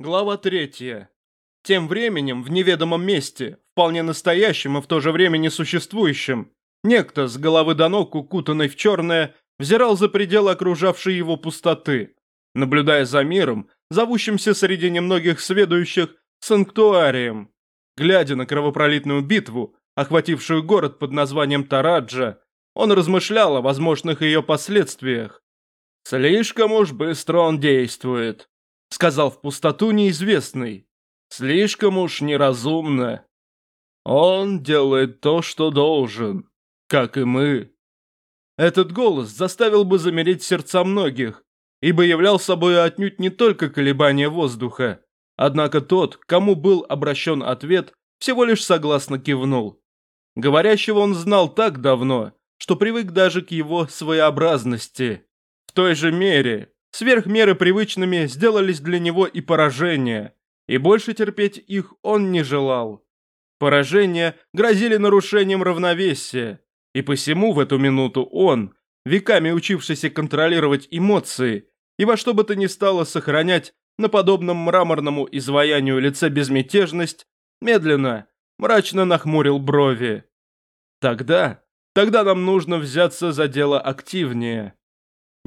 Глава третья. Тем временем, в неведомом месте, вполне настоящем и в то же время несуществующем, некто с головы до ног, укутанный в черное, взирал за пределы окружавшей его пустоты, наблюдая за миром, зовущимся среди немногих сведущих санктуарием. Глядя на кровопролитную битву, охватившую город под названием Тараджа, он размышлял о возможных ее последствиях. Слишком уж быстро он действует. — сказал в пустоту неизвестный. «Слишком уж неразумно. Он делает то, что должен, как и мы». Этот голос заставил бы замереть сердца многих, ибо являл собой отнюдь не только колебание воздуха. Однако тот, кому был обращен ответ, всего лишь согласно кивнул. Говорящего он знал так давно, что привык даже к его своеобразности. В той же мере, Сверх меры привычными сделались для него и поражения, и больше терпеть их он не желал. Поражения грозили нарушением равновесия, и посему в эту минуту он, веками учившийся контролировать эмоции, и во что бы то ни стало сохранять на подобном мраморному изваянию лице безмятежность, медленно, мрачно нахмурил брови. Тогда, тогда нам нужно взяться за дело активнее.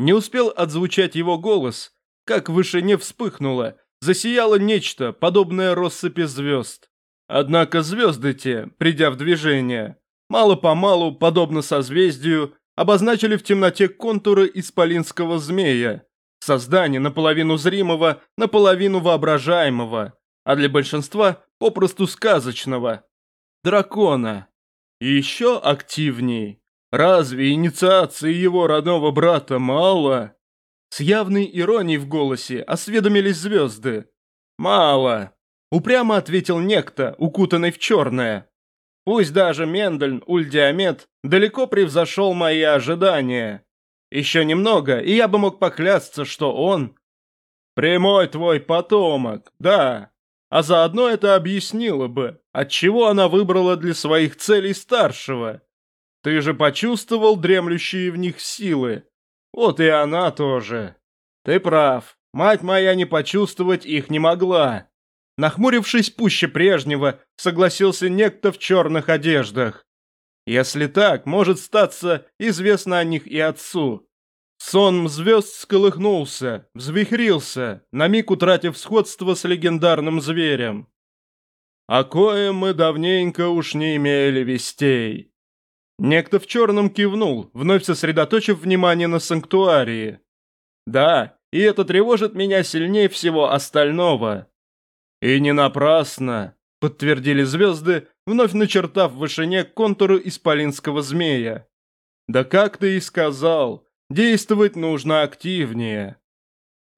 Не успел отзвучать его голос, как в вышине вспыхнуло, засияло нечто, подобное россыпи звезд. Однако звезды те, придя в движение, мало-помалу, подобно созвездию, обозначили в темноте контуры исполинского змея, создание наполовину зримого, наполовину воображаемого, а для большинства попросту сказочного. Дракона. И еще активнее Разве инициации его родного брата мало? С явной иронией в голосе осведомились звезды. Мало. Упрямо ответил некто, укутанный в черное. Пусть даже Мендельн Ульдиамет далеко превзошел мои ожидания. Еще немного, и я бы мог поклясться, что он... Прямой твой потомок, да. А заодно это объяснило бы, отчего она выбрала для своих целей старшего. Ты же почувствовал дремлющие в них силы. Вот и она тоже. Ты прав. Мать моя не почувствовать их не могла. Нахмурившись пуще прежнего, согласился некто в черных одеждах. Если так, может статься, известно о них и отцу. Сон звезд сколыхнулся, взвихрился, на миг утратив сходство с легендарным зверем. О коем мы давненько уж не имели вестей. Некто в черном кивнул, вновь сосредоточив внимание на санктуарии. «Да, и это тревожит меня сильнее всего остального». «И не напрасно», — подтвердили звезды, вновь начертав в вышине контуры исполинского змея. «Да как ты и сказал, действовать нужно активнее».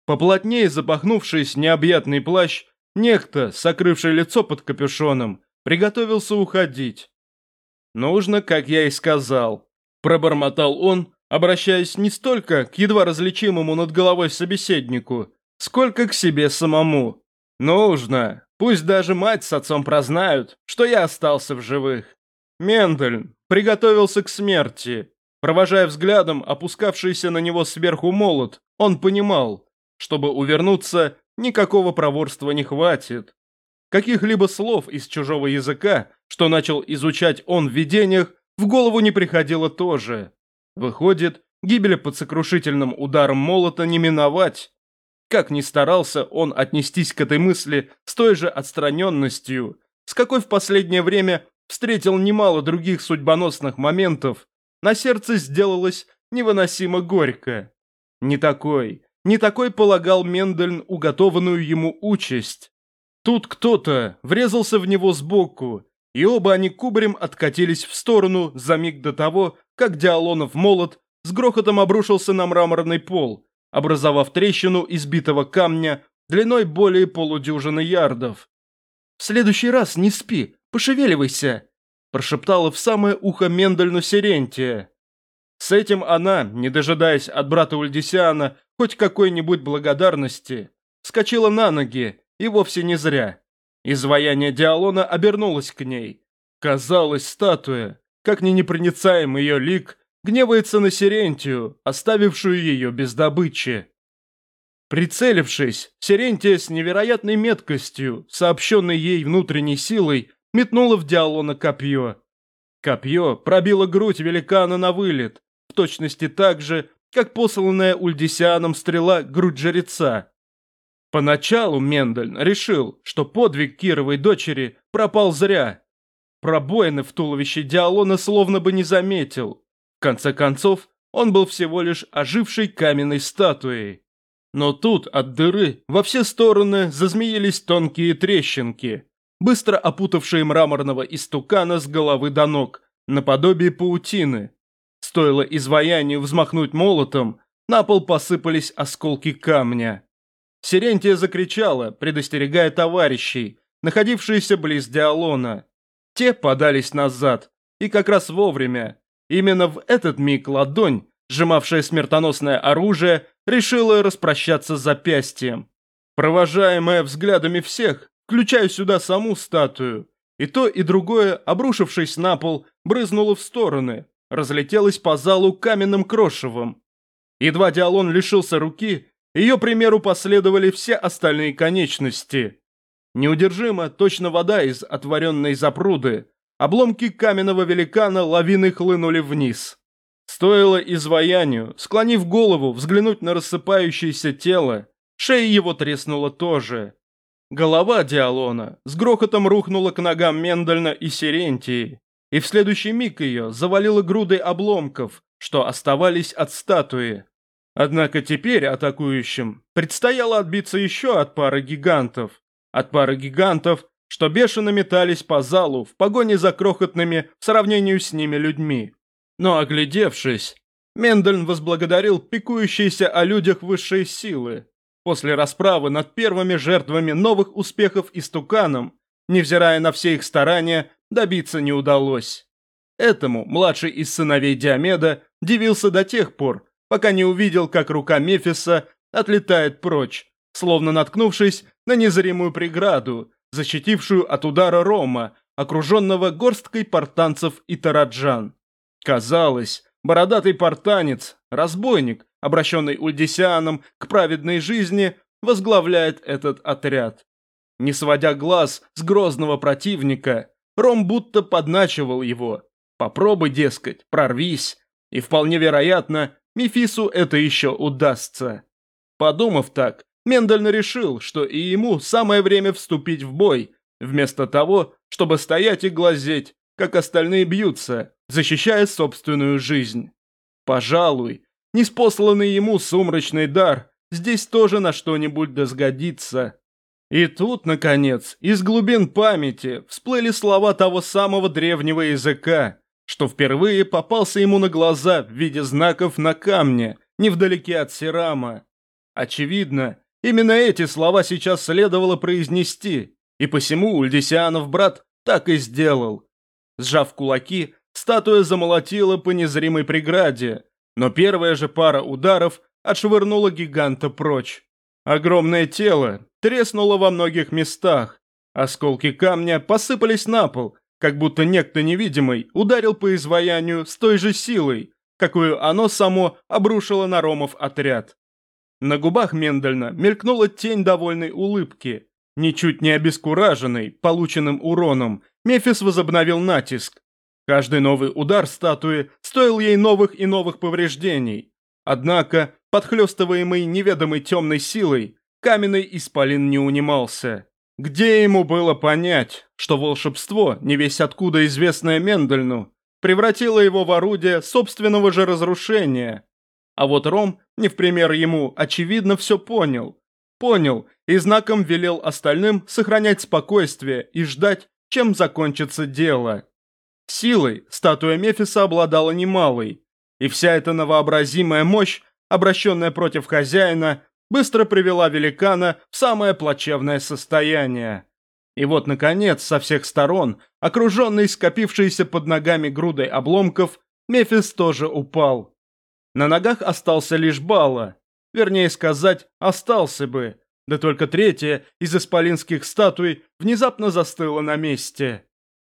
Поплотнее запахнувшись необъятный плащ, некто, сокрывший лицо под капюшоном, приготовился уходить. «Нужно, как я и сказал», – пробормотал он, обращаясь не столько к едва различимому над головой собеседнику, сколько к себе самому. «Нужно. Пусть даже мать с отцом прознают, что я остался в живых». Мендельн приготовился к смерти. Провожая взглядом опускавшийся на него сверху молот, он понимал, чтобы увернуться, никакого проворства не хватит. Каких-либо слов из чужого языка, что начал изучать он в видениях, в голову не приходило тоже. Выходит, гибели под сокрушительным ударом молота не миновать. Как ни старался он отнестись к этой мысли с той же отстраненностью, с какой в последнее время встретил немало других судьбоносных моментов, на сердце сделалось невыносимо горько. Не такой, не такой полагал Мендельн уготованную ему участь. Тут кто-то врезался в него сбоку, и оба они кубарем откатились в сторону за миг до того, как Диалонов молот с грохотом обрушился на мраморный пол, образовав трещину избитого камня длиной более полудюжины ярдов. «В следующий раз не спи, пошевеливайся!» прошептала в самое ухо Мендельну Сирентия. С этим она, не дожидаясь от брата Ульдисиана хоть какой-нибудь благодарности, скочила на ноги и вовсе не зря. Изваяние Диалона обернулось к ней. Казалось, статуя, как ни непроницаем ее лик, гневается на Сирентию, оставившую ее без добычи. Прицелившись, Серентия с невероятной меткостью, сообщенной ей внутренней силой, метнула в Диалона копье. Копье пробило грудь великана на вылет, в точности так же, как посланная Ульдисианом стрела грудь жреца. Поначалу Мендель решил, что подвиг Кировой дочери пропал зря. Пробоины в туловище Диалона словно бы не заметил. В конце концов, он был всего лишь ожившей каменной статуей. Но тут от дыры во все стороны зазмеились тонкие трещинки, быстро опутавшие мраморного истукана с головы до ног, наподобие паутины. Стоило изваянию взмахнуть молотом, на пол посыпались осколки камня. Сирентия закричала, предостерегая товарищей, находившиеся близ Диалона. Те подались назад, и как раз вовремя. Именно в этот миг ладонь, сжимавшая смертоносное оружие, решила распрощаться с запястьем. Провожаемая взглядами всех, включая сюда саму статую, и то, и другое, обрушившись на пол, брызнуло в стороны, разлетелось по залу каменным крошевом. Едва Диалон лишился руки, ее примеру последовали все остальные конечности. Неудержимо, точно вода из отворенной запруды, обломки каменного великана лавины хлынули вниз. Стоило изваянию, склонив голову, взглянуть на рассыпающееся тело, шея его треснула тоже. Голова Диалона с грохотом рухнула к ногам Мендельна и Сирентии, и в следующий миг ее завалило грудой обломков, что оставались от статуи. Однако теперь атакующим предстояло отбиться еще от пары гигантов. От пары гигантов, что бешено метались по залу в погоне за крохотными в сравнении с ними людьми. Но оглядевшись, Мендельн возблагодарил пикующиеся о людях высшей силы. После расправы над первыми жертвами новых успехов истуканом, невзирая на все их старания, добиться не удалось. Этому младший из сыновей Диомеда дивился до тех пор, пока не увидел, как рука Мефиса отлетает прочь, словно наткнувшись на незримую преграду, защитившую от удара Рома, окруженного горсткой портанцев и тараджан. Казалось, бородатый портанец, разбойник, обращенный Ульдисианом к праведной жизни, возглавляет этот отряд. Не сводя глаз с грозного противника, Ром будто подначивал его. Попробуй, дескать, прорвись, и вполне вероятно, Мефису это еще удастся. Подумав так, Мендельн решил, что и ему самое время вступить в бой, вместо того, чтобы стоять и глазеть, как остальные бьются, защищая собственную жизнь. Пожалуй, неспосланный ему сумрачный дар здесь тоже на что-нибудь досгодится. И тут, наконец, из глубин памяти всплыли слова того самого древнего языка, что впервые попался ему на глаза в виде знаков на камне, невдалеке от Сирама. Очевидно, именно эти слова сейчас следовало произнести, и посему Ульдисианов брат так и сделал. Сжав кулаки, статуя замолотила по незримой преграде, но первая же пара ударов отшвырнула гиганта прочь. Огромное тело треснуло во многих местах, осколки камня посыпались на пол, как будто некто невидимый ударил по изваянию с той же силой, какую оно само обрушило на Ромов отряд. На губах Мендельна мелькнула тень довольной улыбки. Ничуть не обескураженный полученным уроном, Мефис возобновил натиск. Каждый новый удар статуи стоил ей новых и новых повреждений. Однако, подхлестываемый неведомой темной силой, каменный исполин не унимался. Где ему было понять, что волшебство, не весь откуда известное Мендельну, превратило его в орудие собственного же разрушения? А вот Ром, не в пример ему, очевидно все понял. Понял и знаком велел остальным сохранять спокойствие и ждать, чем закончится дело. Силой статуя Мефиса обладала немалой, и вся эта новообразимая мощь, обращенная против хозяина, быстро привела великана в самое плачевное состояние. И вот, наконец, со всех сторон, окруженный скопившейся под ногами грудой обломков, Мефис тоже упал. На ногах остался лишь Бала, вернее сказать, остался бы, да только третья из исполинских статуй внезапно застыла на месте.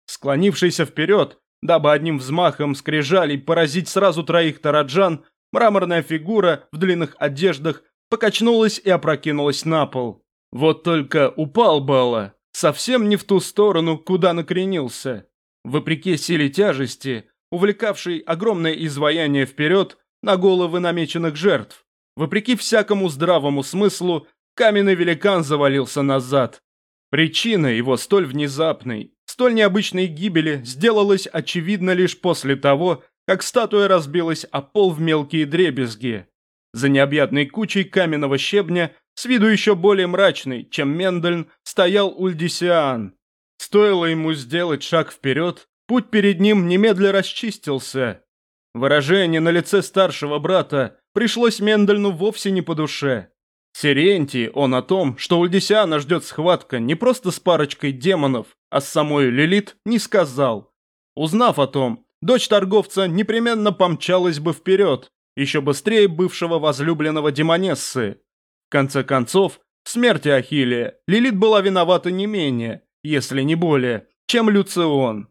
Склонившийся вперед, дабы одним взмахом скрижалей поразить сразу троих тараджан, мраморная фигура в длинных одеждах покачнулась и опрокинулась на пол. Вот только упал Бала совсем не в ту сторону, куда накренился. Вопреки силе тяжести, увлекавшей огромное изваяние вперед на головы намеченных жертв, вопреки всякому здравому смыслу, каменный великан завалился назад. Причина его столь внезапной, столь необычной гибели сделалась очевидна лишь после того, как статуя разбилась о пол в мелкие дребезги. За необъятной кучей каменного щебня, с виду еще более мрачный, чем Мендельн, стоял Ульдисиан. Стоило ему сделать шаг вперед, путь перед ним немедля расчистился. Выражение на лице старшего брата пришлось Мендельну вовсе не по душе. Сиренти он о том, что Ульдисиана ждет схватка не просто с парочкой демонов, а с самой Лилит, не сказал. Узнав о том, дочь торговца непременно помчалась бы вперед, еще быстрее бывшего возлюбленного демонессы. В конце концов, в смерти Ахиллея Лилит была виновата не менее, если не более, чем Люцион.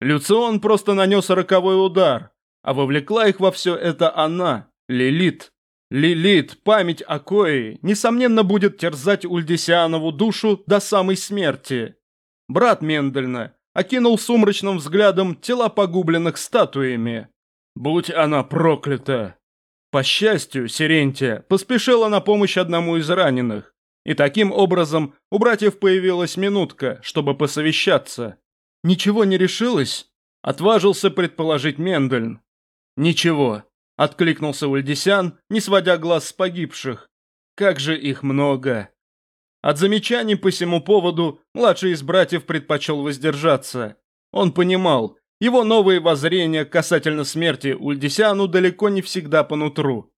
Люцион просто нанес роковой удар, а вовлекла их во все это она, Лилит. Лилит, память о коей, несомненно, будет терзать Ульдисианову душу до самой смерти. Брат Мендельна окинул сумрачным взглядом тела погубленных статуями. Будь она проклята! По счастью, Сирентия поспешила на помощь одному из раненых. И таким образом у братьев появилась минутка, чтобы посовещаться. «Ничего не решилось?» – отважился предположить Мендельн. «Ничего», – откликнулся Ульдисян, не сводя глаз с погибших. «Как же их много!» От замечаний по всему поводу младший из братьев предпочел воздержаться. Он понимал, его новые воззрения касательно смерти Ульдисяну далеко не всегда по нутру.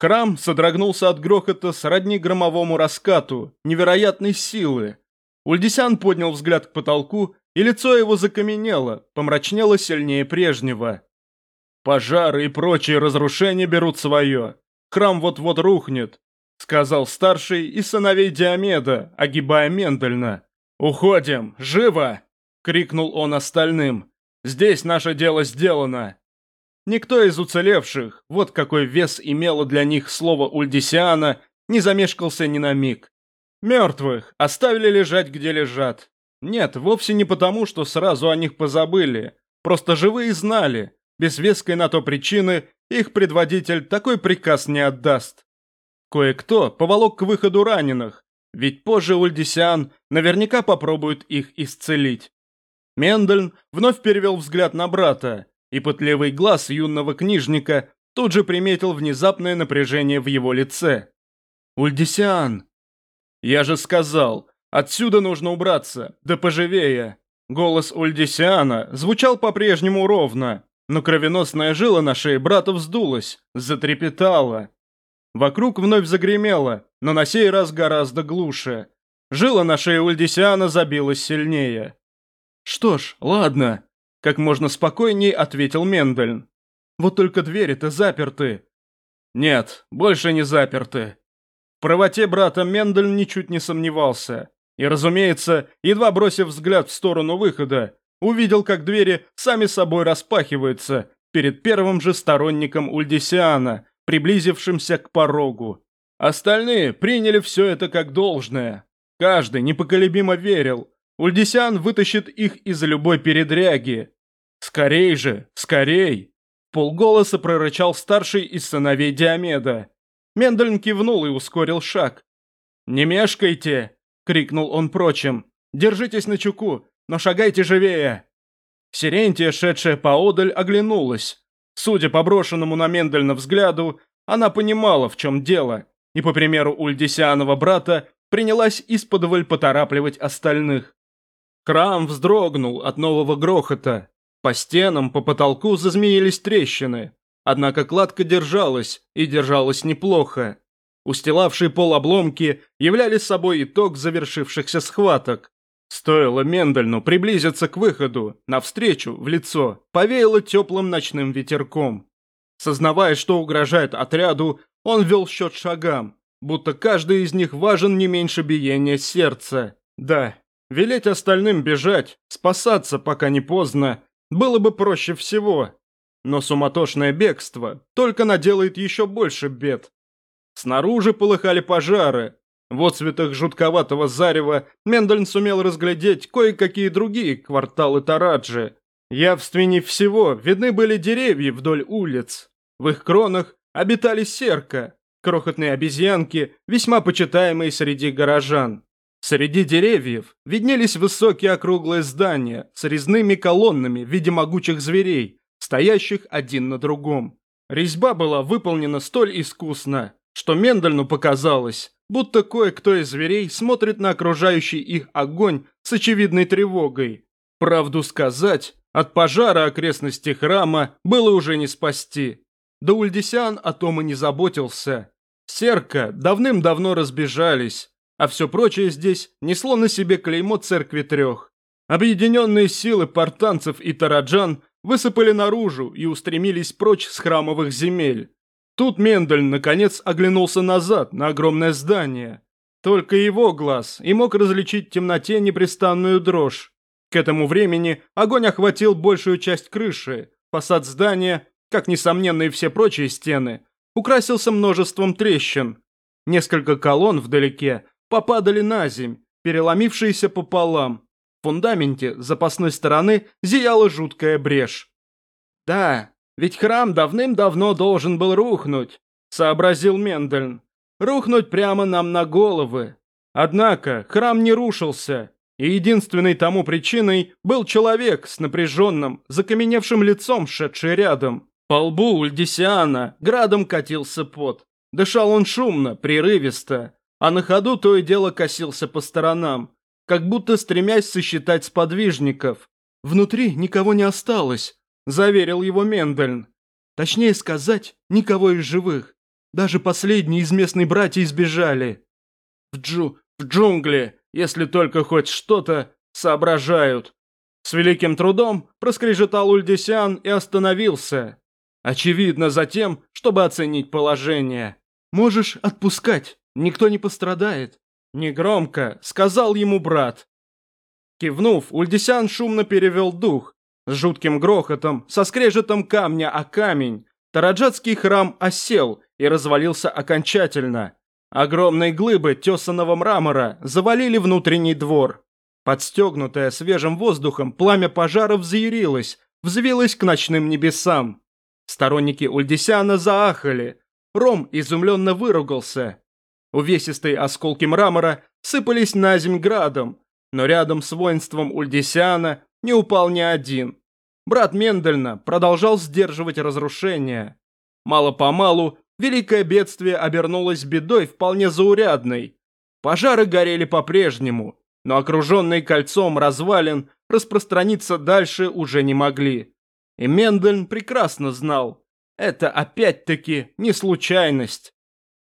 Храм содрогнулся от грохота сродни громовому раскату, невероятной силы. Ульдисян поднял взгляд к потолку, и лицо его закаменело, помрачнело сильнее прежнего. «Пожары и прочие разрушения берут свое. Храм вот-вот рухнет», — сказал старший из сыновей Диомеда, огибая Мендельна. «Уходим! Живо!» — крикнул он остальным. Здесь наше дело сделано. Никто из уцелевших, вот какой вес имело для них слово Ульдисиана, не замешкался ни на миг. Мертвых оставили лежать, где лежат. Нет, вовсе не потому, что сразу о них позабыли. Просто живые знали, без веской на то причины их предводитель такой приказ не отдаст. Кое-кто поволок к выходу раненых, ведь позже Ульдисиан наверняка попробует их исцелить. Мендельн вновь перевел взгляд на брата, и пытливый глаз юного книжника тут же приметил внезапное напряжение в его лице. «Ульдисиан!» «Я же сказал, отсюда нужно убраться, да поживее!» Голос Ульдисиана звучал по-прежнему ровно, но кровеносная жила на шее брата вздулась, затрепетала. Вокруг вновь загремело, но на сей раз гораздо глуше. Жила на шее Ульдисиана забилась сильнее. «Что ж, ладно», – как можно спокойней ответил Мендельн. «Вот только двери-то заперты». «Нет, больше не заперты». В правоте брата Мендельн ничуть не сомневался. И, разумеется, едва бросив взгляд в сторону выхода, увидел, как двери сами собой распахиваются перед первым же сторонником Ульдисиана, приблизившимся к порогу. Остальные приняли все это как должное. Каждый непоколебимо верил, Ульдисян вытащит их из любой передряги. Скорей же, скорей!» Полголоса прорычал старший из сыновей Диомеда. Мендельн кивнул и ускорил шаг. «Не мешкайте!» — крикнул он прочим. «Держитесь на чуку, но шагайте живее!» Сирентия, шедшая поодаль, оглянулась. Судя по брошенному на Мендельна взгляду, она понимала, в чем дело, и, по примеру Ульдисианова брата, принялась исподволь поторапливать остальных. Храм вздрогнул от нового грохота. По стенам, по потолку зазмеились трещины. Однако кладка держалась, и держалась неплохо. Устилавшие пол обломки являли собой итог завершившихся схваток. Стоило Мендельну приблизиться к выходу, навстречу, в лицо, повеяло теплым ночным ветерком. Сознавая, что угрожает отряду, он вел счет шагам, будто каждый из них важен не меньше биения сердца. Да, Велеть остальным бежать, спасаться, пока не поздно, было бы проще всего. Но суматошное бегство только наделает еще больше бед. Снаружи полыхали пожары. В отцветах жутковатого зарева Мендельн сумел разглядеть кое-какие другие кварталы Тараджи. Явственней всего видны были деревья вдоль улиц. В их кронах обитали серка, крохотные обезьянки, весьма почитаемые среди горожан. Среди деревьев виднелись высокие округлые здания с резными колоннами в виде могучих зверей, стоящих один на другом. Резьба была выполнена столь искусно, что Мендельну показалось, будто кое-кто из зверей смотрит на окружающий их огонь с очевидной тревогой. Правду сказать, от пожара окрестности храма было уже не спасти. Да Ульдисян о том и не заботился. Серка давным-давно разбежались, а все прочее здесь несло на себе клеймо церкви трех. Объединенные силы портанцев и тараджан высыпали наружу и устремились прочь с храмовых земель. Тут Мендель, наконец, оглянулся назад на огромное здание. Только его глаз и мог различить в темноте непрестанную дрожь. К этому времени огонь охватил большую часть крыши. Фасад здания, как несомненно и все прочие стены, украсился множеством трещин. Несколько колонн вдалеке попадали на земь, переломившиеся пополам. В фундаменте запасной стороны зияла жуткая брешь. «Да, ведь храм давным-давно должен был рухнуть», — сообразил Мендельн. «Рухнуть прямо нам на головы. Однако храм не рушился, и единственной тому причиной был человек с напряженным, закаменевшим лицом, шедший рядом. По лбу Ульдисиана градом катился пот. Дышал он шумно, прерывисто, а на ходу то и дело косился по сторонам, как будто стремясь сосчитать сподвижников. «Внутри никого не осталось», – заверил его Мендельн. «Точнее сказать, никого из живых. Даже последние из местной братья избежали». «В, джу... в джунгли, если только хоть что-то соображают». С великим трудом проскрежетал Ульдисян и остановился. Очевидно, за тем, чтобы оценить положение. «Можешь отпускать», Никто не пострадает. Негромко сказал ему брат. Кивнув, Ульдисян шумно перевел дух. С жутким грохотом, со скрежетом камня о камень, Тараджатский храм осел и развалился окончательно. Огромные глыбы тесаного мрамора завалили внутренний двор. Подстегнутое свежим воздухом, пламя пожара взъярилось, взвилось к ночным небесам. Сторонники Ульдисяна заахали. Ром изумленно выругался. Увесистые осколки мрамора сыпались на земь градом, но рядом с воинством Ульдисиана не упал ни один. Брат Мендельна продолжал сдерживать разрушения. Мало-помалу великое бедствие обернулось бедой вполне заурядной. Пожары горели по-прежнему, но окруженные кольцом развалин распространиться дальше уже не могли. И Мендельн прекрасно знал, это опять-таки не случайность.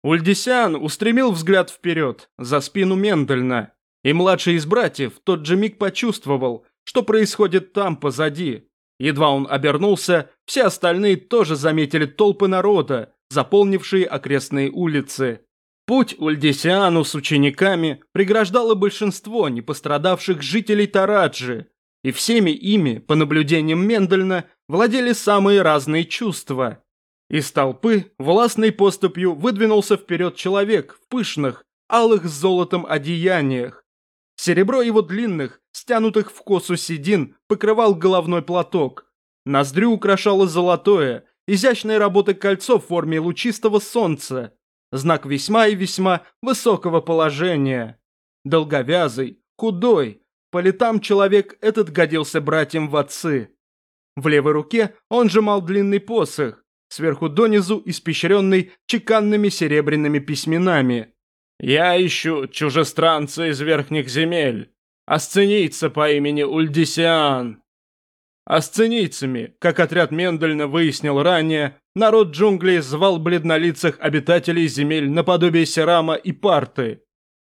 Ульдисян устремил взгляд вперед, за спину Мендельна, и младший из братьев в тот же миг почувствовал, что происходит там позади. Едва он обернулся, все остальные тоже заметили толпы народа, заполнившие окрестные улицы. Путь Ульдисиану с учениками преграждало большинство непострадавших жителей Тараджи, и всеми ими, по наблюдениям Мендельна, владели самые разные чувства. Из толпы властной поступью выдвинулся вперед человек в пышных, алых с золотом одеяниях. Серебро его длинных, стянутых в косу седин, покрывал головной платок. Ноздрю украшало золотое, изящной работы кольцо в форме лучистого солнца. Знак весьма и весьма высокого положения. Долговязый, худой, по летам человек этот годился братьям в отцы. В левой руке он сжимал длинный посох, сверху донизу испещренный чеканными серебряными письменами. «Я ищу чужестранца из верхних земель, асценийца по имени Ульдисиан». Асценийцами, как отряд Мендельна выяснил ранее, народ джунглей звал бледнолицых обитателей земель наподобие Серама и Парты.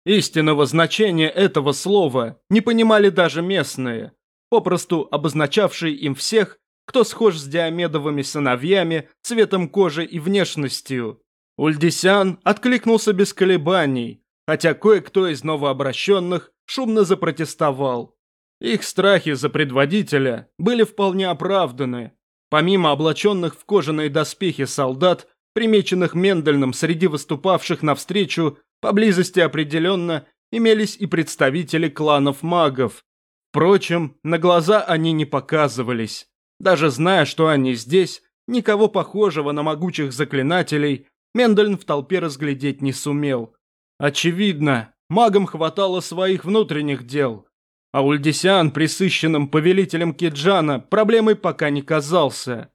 Истинного значения этого слова не понимали даже местные, попросту обозначавшие им всех, кто схож с Диомедовыми сыновьями, цветом кожи и внешностью. Ульдисян откликнулся без колебаний, хотя кое-кто из новообращенных шумно запротестовал. Их страхи за предводителя были вполне оправданы. Помимо облаченных в кожаные доспехи солдат, примеченных Мендельным среди выступавших навстречу, поблизости определенно имелись и представители кланов магов. Впрочем, на глаза они не показывались. Даже зная, что они здесь, никого похожего на могучих заклинателей Мендельн в толпе разглядеть не сумел. Очевидно, магам хватало своих внутренних дел. А Ульдисиан, присыщенным повелителем Киджана, проблемой пока не казался.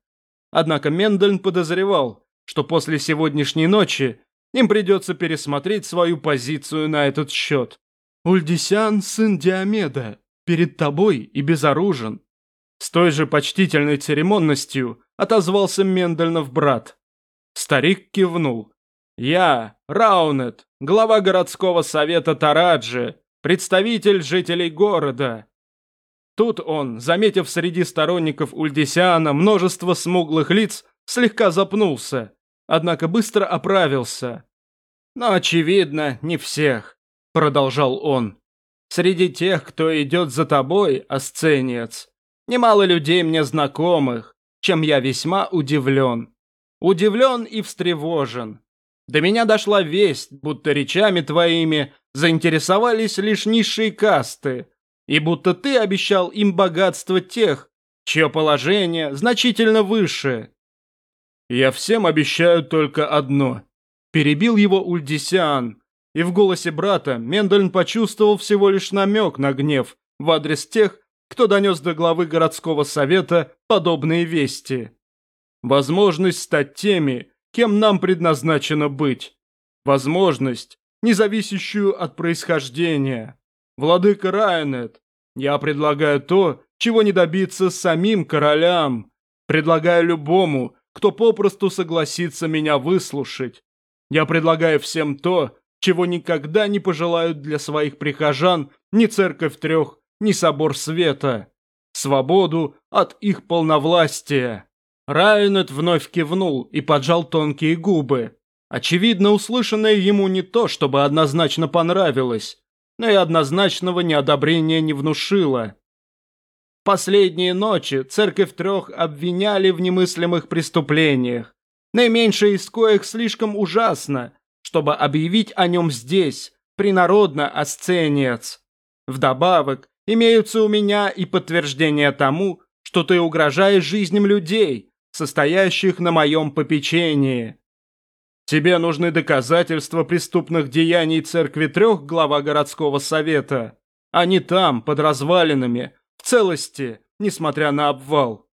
Однако Мендельн подозревал, что после сегодняшней ночи им придется пересмотреть свою позицию на этот счет. «Ульдисиан – сын Диомеда, перед тобой и безоружен». С той же почтительной церемонностью отозвался Мендельнов брат. Старик кивнул. «Я, Раунет, глава городского совета Тараджи, представитель жителей города». Тут он, заметив среди сторонников Ульдисиана множество смуглых лиц, слегка запнулся, однако быстро оправился. «Но, очевидно, не всех», — продолжал он. «Среди тех, кто идет за тобой, асценец, немало людей мне знакомых, чем я весьма удивлен. Удивлен и встревожен. До меня дошла весть, будто речами твоими заинтересовались лишь низшие касты, и будто ты обещал им богатство тех, чье положение значительно выше. Я всем обещаю только одно. Перебил его Ульдисиан, и в голосе брата Мендельн почувствовал всего лишь намек на гнев в адрес тех, кто донес до главы городского совета подобные вести. Возможность стать теми, кем нам предназначено быть. Возможность, не зависящую от происхождения. Владыка Райанет, я предлагаю то, чего не добиться самим королям. Предлагаю любому, кто попросту согласится меня выслушать. Я предлагаю всем то, чего никогда не пожелают для своих прихожан ни Церковь Трех, ни Собор Света. Свободу от их полновластия. Райнет вновь кивнул и поджал тонкие губы. Очевидно, услышанное ему не то, чтобы однозначно понравилось, но и однозначного неодобрения не внушило. Последние ночи Церковь Трех обвиняли в немыслимых преступлениях, наименьшее из коих слишком ужасно, чтобы объявить о нем здесь, принародно асценец. Вдобавок, имеются у меня и подтверждения тому, что ты угрожаешь жизням людей, состоящих на моем попечении. Тебе нужны доказательства преступных деяний Церкви Трех, глава городского совета. Они там, под развалинами, в целости, несмотря на обвал.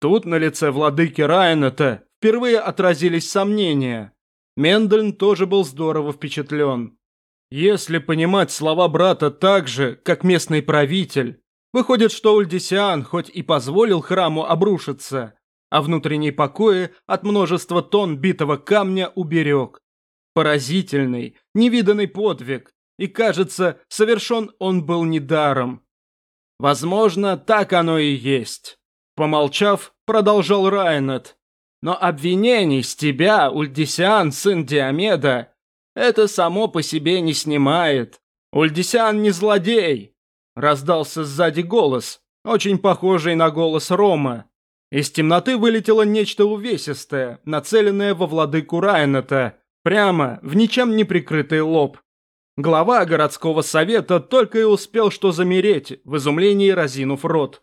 Тут на лице владыки Райната впервые отразились сомнения. Мендельн тоже был здорово впечатлен. Если понимать слова брата так же, как местный правитель, выходит, что Ульдисиан хоть и позволил храму обрушиться, а внутренние покои от множества тонн битого камня уберег. Поразительный, невиданный подвиг, и, кажется, совершен он был недаром. Возможно, так оно и есть. Помолчав, продолжал Райнет. Но обвинений с тебя, Ульдисиан, сын Диомеда, это само по себе не снимает. Ульдисиан не злодей. Раздался сзади голос, очень похожий на голос Рома. Из темноты вылетело нечто увесистое, нацеленное во владыку Райната, прямо в ничем не прикрытый лоб. Глава городского совета только и успел что замереть, в изумлении разинув рот.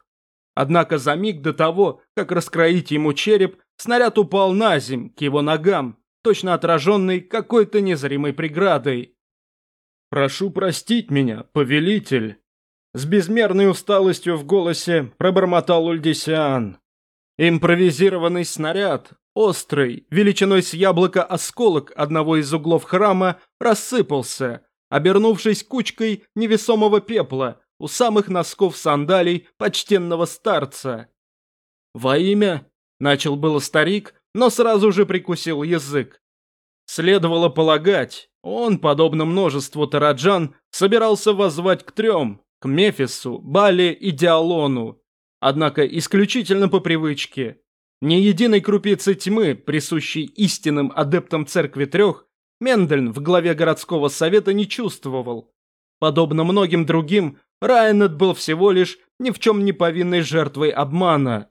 Однако за миг до того, как раскроить ему череп, снаряд упал на земь, к его ногам, точно отраженный какой-то незримой преградой. «Прошу простить меня, повелитель», — с безмерной усталостью в голосе пробормотал Ульдисиан. Импровизированный снаряд, острый, величиной с яблоко осколок одного из углов храма, рассыпался, обернувшись кучкой невесомого пепла у самых носков сандалий почтенного старца. «Во имя?» – начал было старик, но сразу же прикусил язык. Следовало полагать, он, подобно множеству тараджан, собирался воззвать к трем – к Мефису, Бале и Диалону, однако исключительно по привычке. Ни единой крупицы тьмы, присущей истинным адептам Церкви Трех, Мендельн в главе городского совета не чувствовал. Подобно многим другим, Райанет был всего лишь ни в чем не повинной жертвой обмана.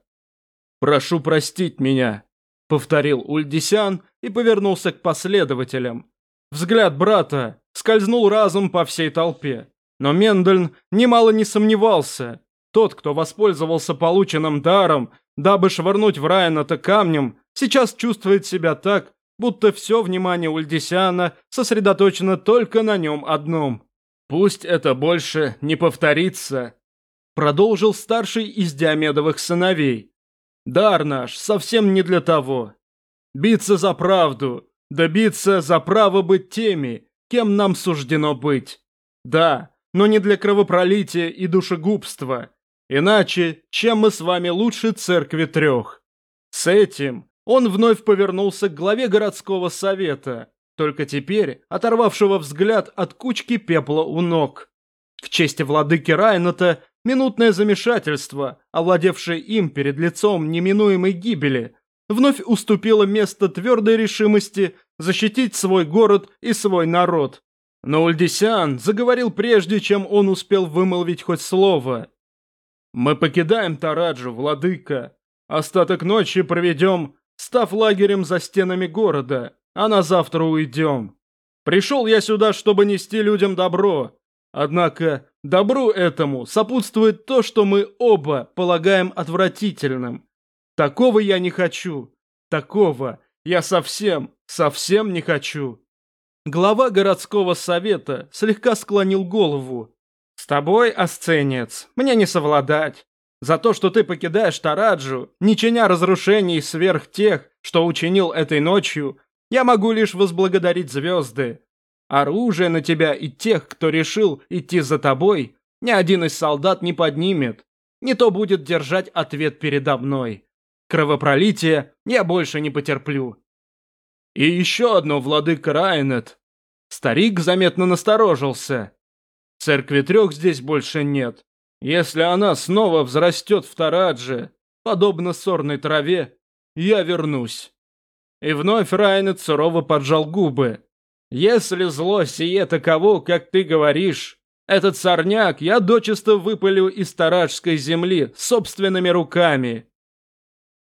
«Прошу простить меня», — повторил Ульдисян, и повернулся к последователям. Взгляд брата скользнул разум по всей толпе. Но Мендельн немало не сомневался. Тот, кто воспользовался полученным даром, дабы швырнуть в Райана-то камнем, сейчас чувствует себя так, будто все внимание Ульдисиана сосредоточено только на нем одном. «Пусть это больше не повторится», — продолжил старший из Диамедовых сыновей. «Дар наш совсем не для того. Биться за правду, добиться за право быть теми, кем нам суждено быть. Да, но не для кровопролития и душегубства. Иначе, чем мы с вами лучше церкви трех? С этим он вновь повернулся к главе городского совета, только теперь оторвавшего взгляд от кучки пепла у ног. К чести владыки Райната, минутное замешательство, овладевшее им перед лицом неминуемой гибели, вновь уступило место твердой решимости защитить свой город и свой народ. Но Ульдисян заговорил прежде, чем он успел вымолвить хоть слово. «Мы покидаем Тараджу, владыка. Остаток ночи проведем, став лагерем за стенами города, а на завтра уйдем. Пришел я сюда, чтобы нести людям добро. Однако добру этому сопутствует то, что мы оба полагаем отвратительным. Такого я не хочу. Такого я совсем, совсем не хочу». Глава городского совета слегка склонил голову. «С тобой, Асценец, мне не совладать. За то, что ты покидаешь Тараджу, не чиня разрушений сверх тех, что учинил этой ночью, я могу лишь возблагодарить звезды. Оружие на тебя и тех, кто решил идти за тобой, ни один из солдат не поднимет. Не то будет держать ответ передо мной. Кровопролитие я больше не потерплю. «И еще одно, владыка Райнет!» Старик заметно насторожился. «Церкви трех здесь больше нет. Если она снова взрастет в Тарадже, подобно сорной траве, я вернусь». И вновь Райнет сурово поджал губы. «Если зло сие таково, как ты говоришь, этот сорняк я дочисто выпалю из тараджской земли собственными руками».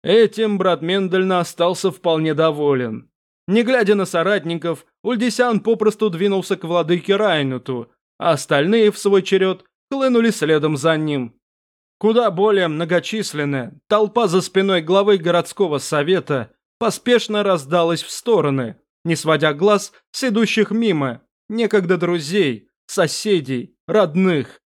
Этим брат Мендельна остался вполне доволен. Не глядя на соратников, Ульдисян попросту двинулся к владыке Райнуту, а остальные, в свой черед, хлынули следом за ним. Куда более многочисленная толпа за спиной главы городского совета поспешно раздалась в стороны, не сводя глаз с идущих мимо, некогда друзей, соседей, родных.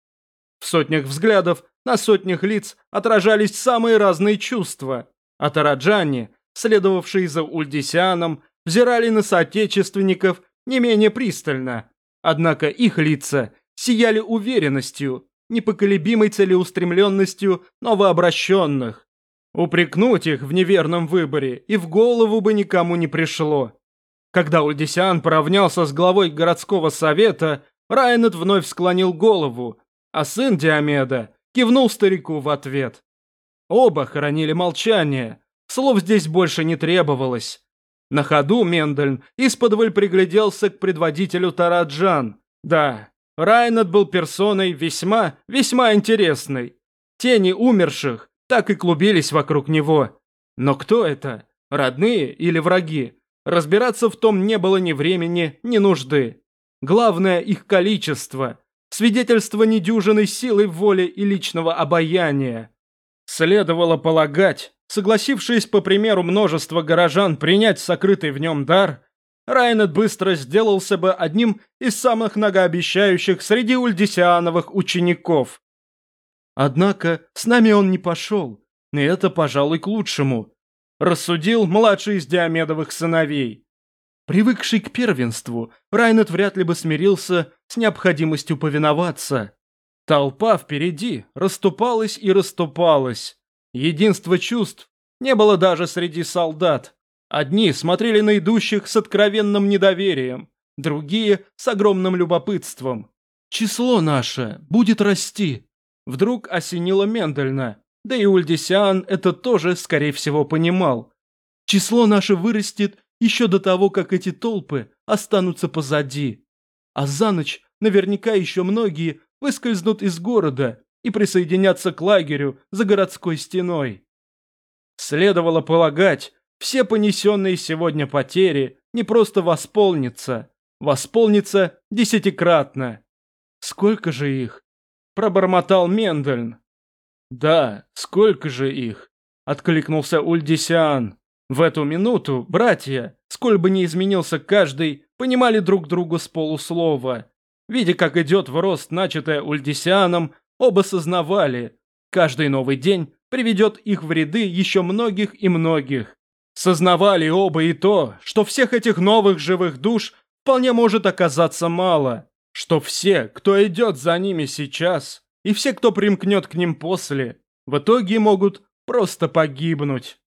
В сотнях взглядов, на сотнях лиц отражались самые разные чувства, а тараджане, следовавшие за Ульдисианом, взирали на соотечественников не менее пристально. Однако их лица сияли уверенностью, непоколебимой целеустремленностью новообращенных. Упрекнуть их в неверном выборе и в голову бы никому не пришло. Когда Ульдисиан поравнялся с главой городского совета, Райнет вновь склонил голову, а сын Диомеда кивнул старику в ответ. Оба хранили молчание, слов здесь больше не требовалось. На ходу Мендельн исподволь пригляделся к предводителю Тараджан. Да, Райнет был персоной весьма, весьма интересной. Тени умерших так и клубились вокруг него. Но кто это? Родные или враги? Разбираться в том не было ни времени, ни нужды. Главное их количество, свидетельство недюжинной силы воли и личного обаяния. Следовало полагать, Согласившись, по примеру множества горожан, принять сокрытый в нем дар, Райнет быстро сделался бы одним из самых многообещающих среди ульдисиановых учеников. Однако с нами он не пошел, и это, пожалуй, к лучшему. Рассудил младший из Диомедовых сыновей. Привыкший к первенству, Райнет вряд ли бы смирился с необходимостью повиноваться. Толпа впереди расступалась и расступалась. Единства чувств не было даже среди солдат. Одни смотрели на идущих с откровенным недоверием, другие – с огромным любопытством. «Число наше будет расти», – вдруг осенило Мендельна, да и Ульдисиан это тоже, скорее всего, понимал. «Число наше вырастет еще до того, как эти толпы останутся позади. А за ночь наверняка еще многие выскользнут из города и присоединяться к лагерю за городской стеной. Следовало полагать, все понесенные сегодня потери не просто восполнятся, восполнится десятикратно. Сколько же их? Пробормотал Мендельн. Да, сколько же их? Откликнулся Ульдисиан. В эту минуту братья, сколь бы ни изменился каждый, понимали друг друга с полуслова. Видя, как идет в рост начатое Ульдисианом, оба сознавали, каждый новый день приведет их в ряды еще многих и многих. Сознавали оба и то, что всех этих новых живых душ вполне может оказаться мало, что все, кто идет за ними сейчас, и все, кто примкнет к ним после, в итоге могут просто погибнуть.